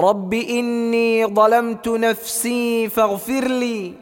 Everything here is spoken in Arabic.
رب إني ظلمت نفسي فاغفر لي.